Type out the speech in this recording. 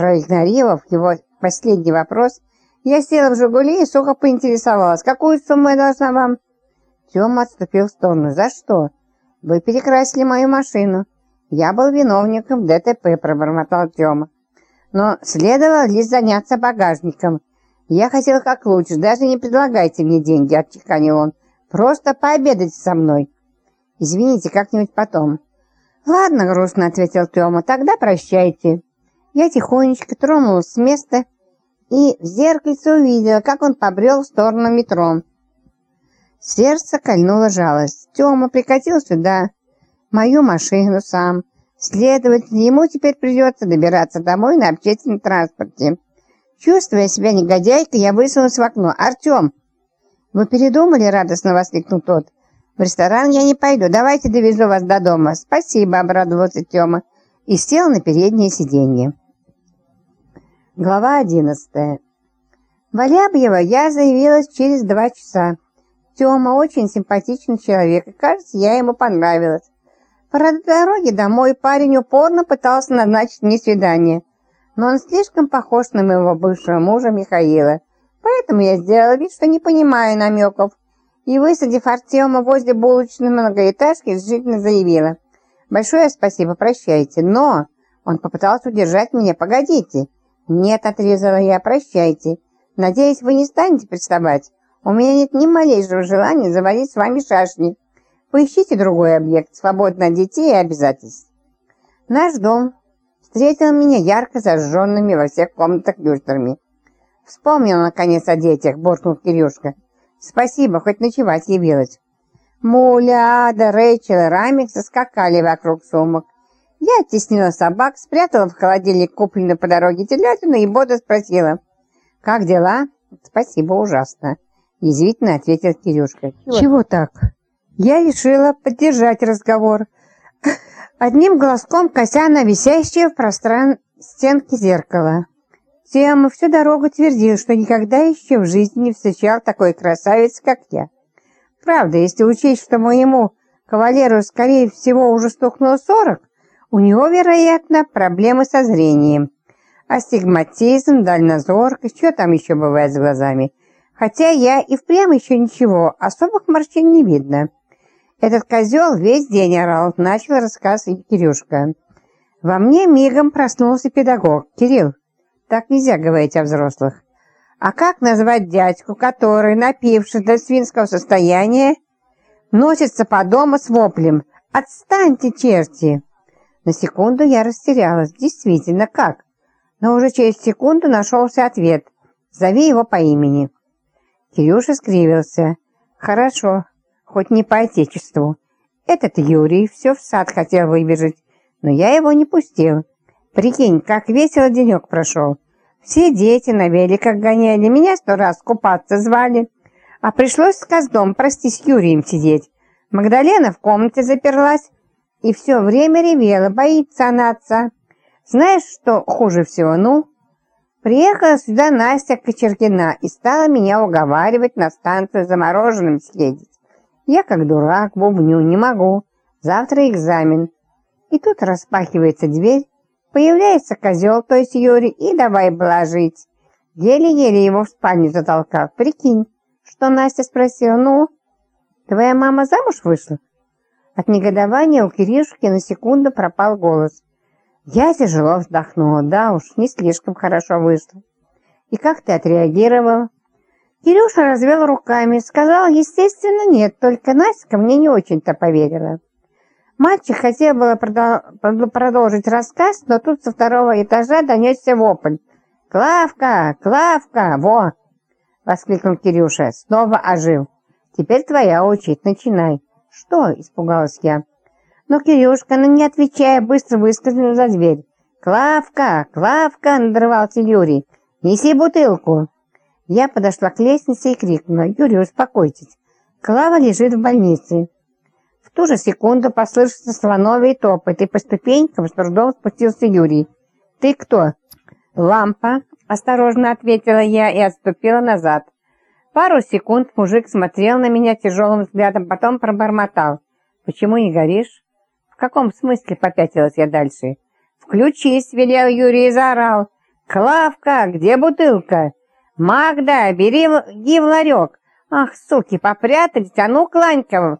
Проигнорировав его последний вопрос, я села в «Жигули» и сухо поинтересовалась, какую сумму я должна вам? Тёма отступил в сторону. «За что? Вы перекрасили мою машину. Я был виновником ДТП», — пробормотал Тёма. «Но следовало лишь заняться багажником. Я хотел как лучше. Даже не предлагайте мне деньги», — отчеканил он. «Просто пообедайте со мной. Извините, как-нибудь потом». «Ладно», — грустно ответил Тёма, — «тогда прощайте». Я тихонечко тронулась с места и в зеркальце увидела, как он побрел в сторону метро. Сердце кольнуло жалость. Тёма прикатил сюда мою машину сам. Следовательно, ему теперь придется добираться домой на общественном транспорте. Чувствуя себя негодяйкой, я высунулась в окно. «Артём, вы передумали?» — радостно воскликнул тот. В ресторан я не пойду. Давайте довезу вас до дома. Спасибо, обрадовался Тёма и сел на переднее сиденье. Глава одиннадцатая. В Алябьево я заявилась через два часа. Тёма очень симпатичный человек, и, кажется, я ему понравилась. По дороге домой парень упорно пытался назначить мне свидание, но он слишком похож на моего бывшего мужа Михаила, поэтому я сделала вид, что не понимаю намеков и, высадив Артема возле булочной многоэтажки, решительно заявила. «Большое спасибо, прощайте, но...» Он попытался удержать меня. «Погодите!» «Нет», — отрезала я, — «прощайте. Надеюсь, вы не станете приставать. У меня нет ни малейшего желания заводить с вами шашни. Поищите другой объект, свободно от детей и обязательств». Наш дом встретил меня ярко зажженными во всех комнатах люстрами. «Вспомнил, наконец, о детях», — буркнул Кирюшка. Спасибо, хоть ночевать явилась. Муля, Ада, Рэйчел и Рамик соскакали вокруг сумок. Я оттеснила собак, спрятала в холодильник купленную по дороге телятину и бодро спросила. «Как дела?» «Спасибо, ужасно», — язвительно ответил Кирюшка. «Чего, так?» Я решила поддержать разговор. Одним глазком кося на висящее в пространстве стенки зеркала. Тема всю дорогу твердил, что никогда еще в жизни не встречал такой красавицы, как я. Правда, если учесть, что моему кавалеру, скорее всего, уже стукнуло сорок, у него, вероятно, проблемы со зрением. Астигматизм, дальнозоркость, что там еще бывает с глазами. Хотя я и впрямь еще ничего, особых морщин не видно. Этот козел весь день орал, начал рассказ Кирюшка. Во мне мигом проснулся педагог. «Кирилл, так нельзя говорить о взрослых. А как назвать дядьку, который, напившись до свинского состояния, носится по дому с воплем «Отстаньте, черти!» На секунду я растерялась. Действительно, как? Но уже через секунду нашелся ответ. «Зови его по имени». Кирюша скривился. «Хорошо, хоть не по отечеству. Этот Юрий все в сад хотел выбежать, но я его не пустил. Прикинь, как весело денек прошел. Все дети на великах гоняли, меня сто раз купаться звали. А пришлось с Коздом, прости, с Юрием сидеть. Магдалена в комнате заперлась и все время ревела, боится она отца. Знаешь, что хуже всего, ну? Приехала сюда Настя Кочергина и стала меня уговаривать на станцию замороженным съездить. Я как дурак, бубню, не могу. Завтра экзамен. И тут распахивается дверь, Появляется козел, то есть Юрий, и давай блажить. Еле-еле его в спальню затолкал. Прикинь, что Настя спросила, ну, твоя мама замуж вышла? От негодования у Кирюшки на секунду пропал голос. Я тяжело вздохнула. Да уж, не слишком хорошо вышло. И как ты отреагировал? Кирюша развел руками, сказал, естественно, нет, только Настя мне не очень-то поверила. Мальчик хотел было продолжить рассказ, но тут со второго этажа донесся вопль. «Клавка! Клавка! Во!» — воскликнул Кирюша, снова ожил. «Теперь твоя очередь, начинай». «Что?» — испугалась я. Но Кирюшка, ну не отвечая, быстро выскользнул за дверь. «Клавка! Клавка!» — надрывался Юрий. «Неси бутылку!» Я подошла к лестнице и крикнула. «Юрий, успокойтесь. Клава лежит в больнице. В ту же секунду послышался слоновий топот, и по ступенькам с трудом спустился Юрий. «Ты кто?» «Лампа», — осторожно ответила я и отступила назад. Пару секунд мужик смотрел на меня тяжелым взглядом, потом пробормотал. «Почему не горишь?» «В каком смысле?» — попятилась я дальше. «Включись!» — велел Юрий и заорал. «Клавка, где бутылка?» «Магда, бери, беги в ларек!» «Ах, суки, попрятались, а ну, Кланька,